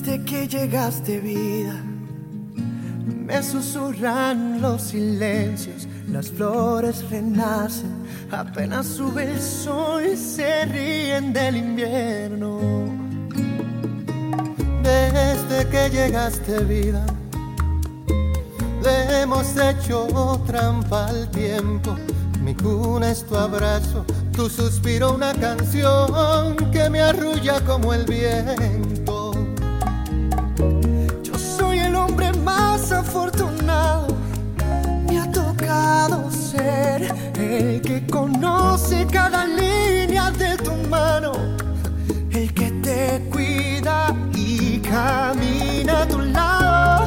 Desde que llegaste vida, me susurran los silencios, las flores renacen, apenas sube el sol y se ríen del invierno. Desde que llegaste vida, le hemos hecho trampa al tiempo. Mi cuna es tu abrazo, tu suspiro una canción que me arrulla como el viento. El que conoce cada línea de tu mano, el que te cuida y camina a tu lado.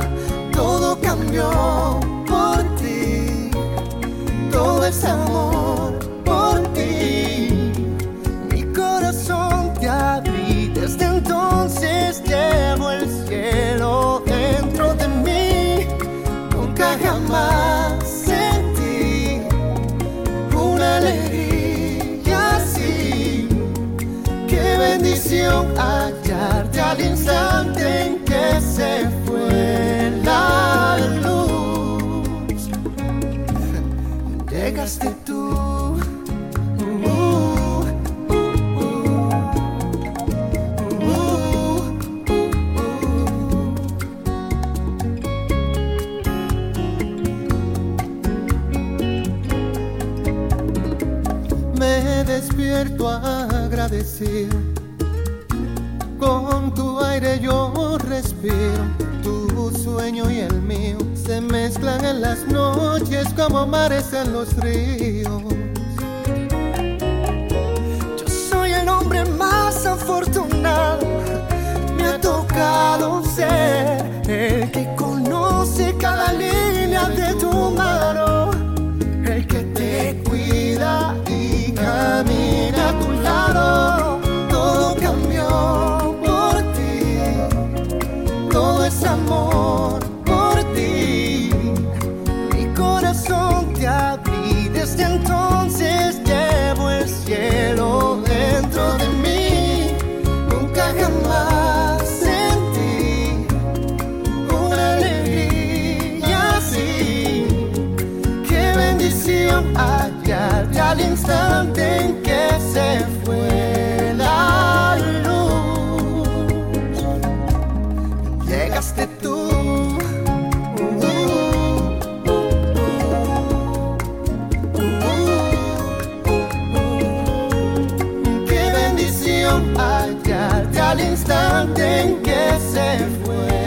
Todo cambió por ti, todo es amor bendición hallarte al instante en que se fue la luz. Llegaste tú. Me despierto. Con tu aire yo respiro. Tu sueño y el mío se mezclan en las noches como mares en los ríos. Yo soy el hombre más afortunado. Al instante en que se fue